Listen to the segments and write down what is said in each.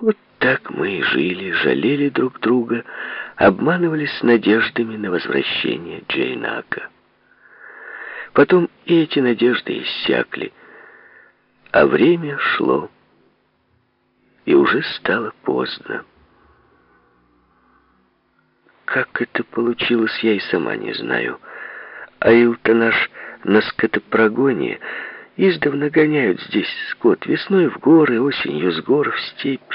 Вот так мы и жили, жалели друг друга, обманывались надеждами на возвращение Джейнака. Потом и эти надежды иссякли, а время шло, и уже стало поздно. Как это получилось, я и сама не знаю. Аил-то наш на скотопрогоне издавна гоняют здесь скот. Весной в горы, осенью с гор в степь.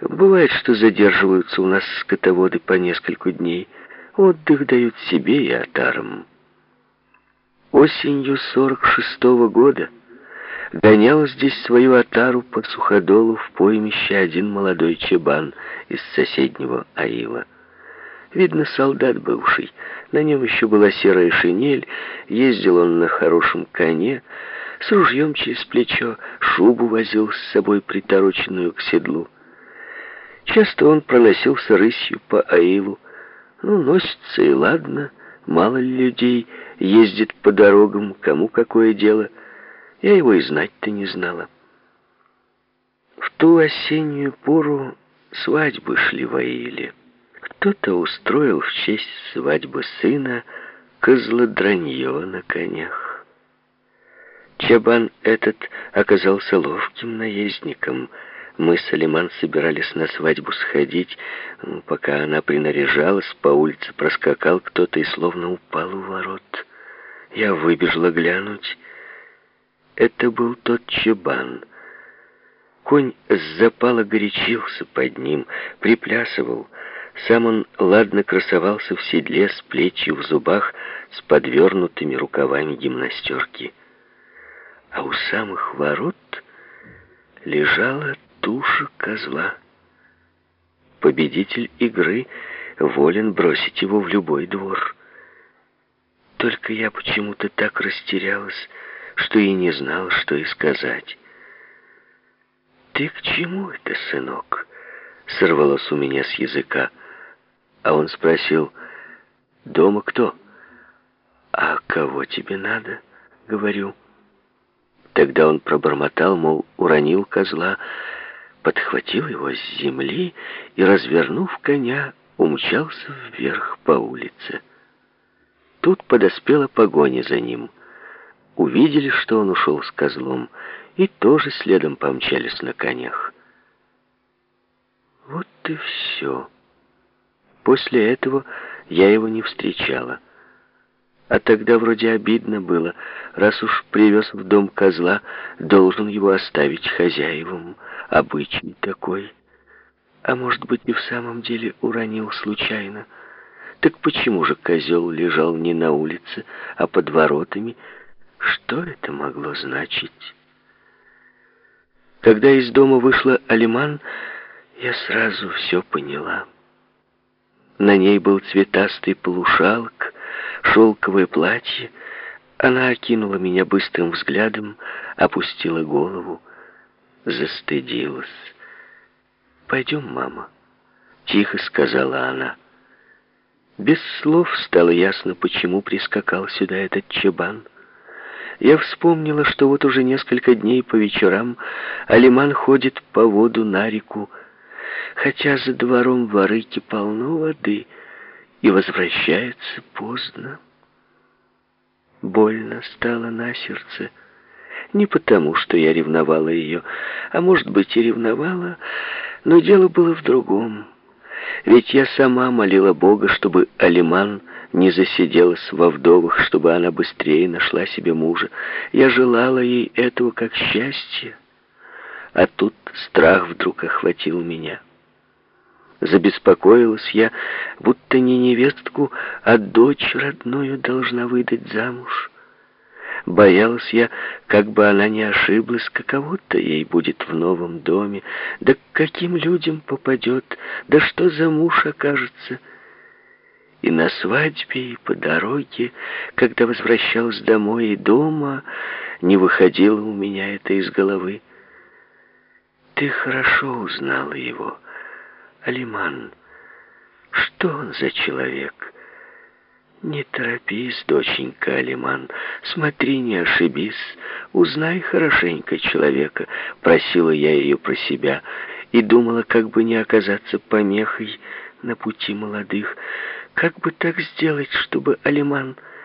Бывает, что задерживаются у нас скотоводы по несколько дней. Отдых дают себе и отарам. Осенью сорок шестого года гонял здесь свою отару по суходолу в поймище один молодой чебан из соседнего Аила. Видно, солдат бывший. На нем еще была серая шинель, ездил он на хорошем коне, с ружьем через плечо, шубу возил с собой притороченную к седлу. Часто он проносился рысью по Аилу. Ну, носится и ладно, мало людей ездит по дорогам, кому какое дело. Я его и знать-то не знала. В ту осеннюю пору свадьбы шли в Аиле. Кто-то устроил в честь свадьбы сына козлодранье на конях. Чабан этот оказался ловким наездником. Мы с Алиман собирались на свадьбу сходить. Пока она принаряжалась, по улице проскакал кто-то и словно упал у ворот. Я выбежала глянуть. Это был тот Чабан. Конь с запала горячился под ним, приплясывал, сам он ладно красовался в седле с плетью в зубах, с подвернутыми рукавами гимнастерки. А у самых ворот лежала туша козла. Победитель игры волен бросить его в любой двор. Только я почему-то так растерялась, что и не знал, что и сказать. «Ты к чему это, сынок?» — сорвалось у меня с языка. А он спросил, «Дома кто?» «А кого тебе надо?» — говорю. Тогда он пробормотал, мол, уронил козла, подхватил его с земли и, развернув коня, умчался вверх по улице. Тут подоспела погоня за ним. Увидели, что он ушел с козлом, и тоже следом помчались на конях. Вот и все. После этого я его не встречала. А тогда вроде обидно было, раз уж привез в дом козла, должен его оставить хозяевам. Обычай такой. А может быть и в самом деле уронил случайно. Так почему же козел лежал не на улице, а под воротами? Что это могло значить? Когда из дома вышла Алиман, я сразу все поняла. На ней был цветастый полушалк, шелковое платье. Она окинула меня быстрым взглядом, опустила голову, застыдилась. «Пойдем, мама», — тихо сказала она. Без слов стало ясно, почему прискакал сюда этот чебан. Я вспомнила, что вот уже несколько дней по вечерам Алиман ходит по воду на реку, хотя за двором в Арыке полно воды, и возвращается поздно. Больно стало на сердце. Не потому, что я ревновала ее, а может быть и ревновала, но дело было в другом. Ведь я сама молила Бога, чтобы Алиман не засиделась во вдовах, чтобы она быстрее нашла себе мужа. Я желала ей этого как счастья. А тут страх вдруг охватил меня. Забеспокоилась я, будто не невестку, а дочь родную должна выдать замуж. Боялась я, как бы она не ошиблась, каково-то ей будет в новом доме, да к каким людям попадет, да что за муж окажется. И на свадьбе, и по дороге, когда возвращалась домой и дома, не выходило у меня это из головы. Ты хорошо узнала его, — Алиман, что он за человек? Не торопись, доченька Алиман, смотри, не ошибись, узнай хорошенько человека, просила я ее про себя, и думала, как бы не оказаться помехой на пути молодых. Как бы так сделать, чтобы Алиман